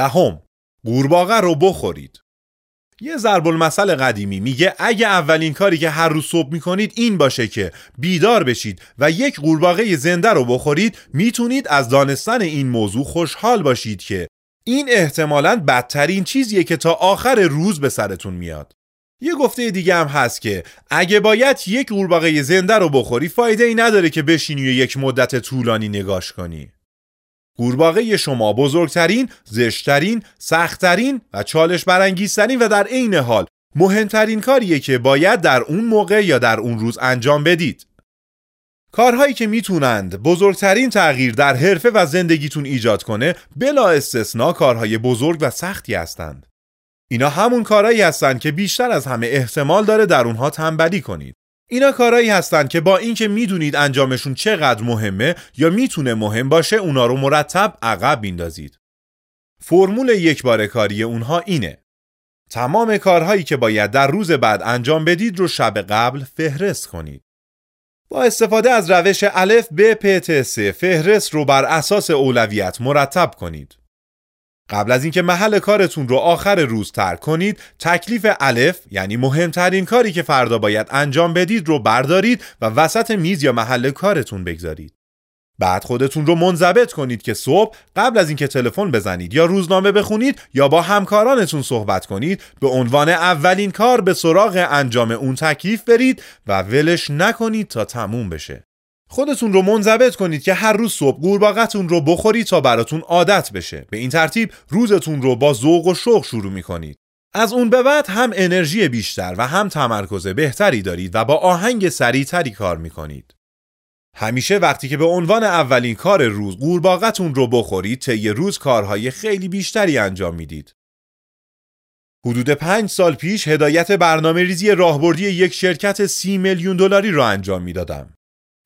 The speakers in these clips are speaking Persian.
دهم قورباغه رو بخورید یه ضرب المثل قدیمی میگه اگه اولین کاری که هر روز صبح می‌کنید این باشه که بیدار بشید و یک قورباغه زنده رو بخورید می‌تونید از دانستن این موضوع خوشحال باشید که این احتمالاً بدترین چیزیه که تا آخر روز به سرتون میاد. یه گفته دیگه هم هست که اگه باید یک قورباغه زنده رو بخوری فایده ای نداره که بشینی و یک مدت طولانی نگاش کنی. قورباغه شما بزرگترین، زشترین، سختترین و چالش برانگیزترین و در عین حال مهمترین کاریه که باید در اون موقع یا در اون روز انجام بدید. کارهایی که می‌تونند بزرگترین تغییر در حرفه و زندگیتون ایجاد کنه بلا استثنا کارهای بزرگ و سختی هستند. اینا همون کارهایی هستند که بیشتر از همه احتمال داره در اونها تنبلی کنید. اینا کارهایی هستند که با اینکه می‌دونید انجامشون چقدر مهمه یا می‌تونه مهم باشه اونا رو مرتب عقب میندازید. فرمول یک بار کاری اونها اینه. تمام کارهایی که باید در روز بعد انجام بدید رو شب قبل فهرست کنید. با استفاده از روش الف ب پ ت فهرست رو بر اساس اولویت مرتب کنید. قبل از اینکه محل کارتون رو آخر روز ترک کنید، تکلیف الف یعنی مهمترین کاری که فردا باید انجام بدید رو بردارید و وسط میز یا محل کارتون بگذارید. بعد خودتون رو منضبط کنید که صبح قبل از اینکه تلفن بزنید یا روزنامه بخونید یا با همکارانتون صحبت کنید به عنوان اولین کار به سراغ انجام اون تکلیف برید و ولش نکنید تا تموم بشه. خودتون رو منضبط کنید که هر روز صبح قورباغه‌تون رو بخورید تا براتون عادت بشه. به این ترتیب روزتون رو با ذوق و شوق شروع می‌کنید. از اون به بعد هم انرژی بیشتر و هم تمرکز بهتری دارید و با آهنگ سریعتری کار می‌کنید. همیشه وقتی که به عنوان اولین کار روز قورباغه‌تون رو بخورید طی روز کارهای خیلی بیشتری انجام می‌دید. حدود پنج سال پیش هدایت برنامه ریزی راهبردی یک شرکت سی میلیون دلاری را انجام می‌دادم.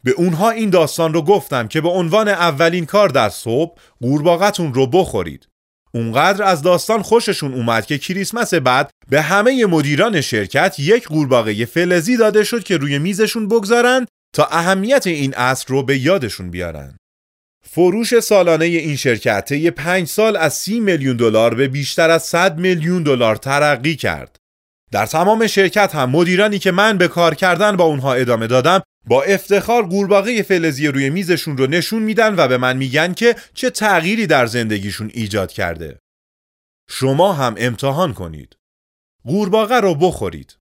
به اونها این داستان رو گفتم که به عنوان اولین کار در صبح قورباغه‌تون رو بخورید. اونقدر از داستان خوششون اومد که کریسمس بعد به همه مدیران شرکت یک قورباغه فلزی داده شد که روی میزشون بگذارن تا اهمیت این اصل رو به یادشون بیارن. فروش سالانه این شرکت طی 5 سال از 30 میلیون دلار به بیشتر از 100 میلیون دلار ترقی کرد. در تمام شرکت هم مدیرانی که من به کار کردن با اونها ادامه دادم با افتخار قورباغه فلزی روی میزشون رو نشون میدن و به من میگن که چه تغییری در زندگیشون ایجاد کرده. شما هم امتحان کنید. قورباغه رو بخورید.